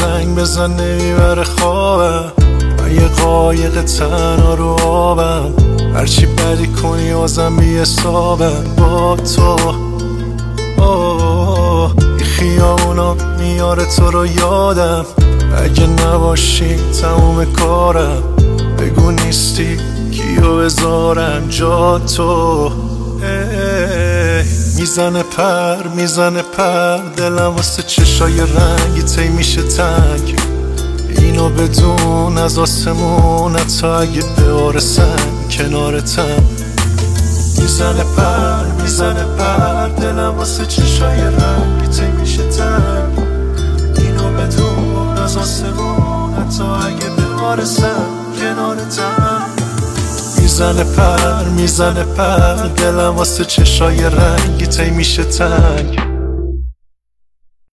زنگ بزن نمی‌بره خوابم. من یه قایق تنها رو آبم. هرچی بدی کنی آزم بی حسابم. با تو. این خیابونا میاره تو رو یادم. اگه نباشی تموم کارم. بگو نیستی کیو بذارم جا تو. می‌زنه پر می‌زنه پر دلم واسه چشای رنگی تی میشه تنگ. اینو بدون از آسمون حتی اگه بارسن کنارتم می‌زنه پر می‌زنه پر دلم واسه چشای رنگی تی میشه تنگ. اینو بدون از آسمون حتی اگه بارسن کنارتم می‌زنه پر می‌زنه پر. دلم واسه چشای رنگی تی میشه تنگ.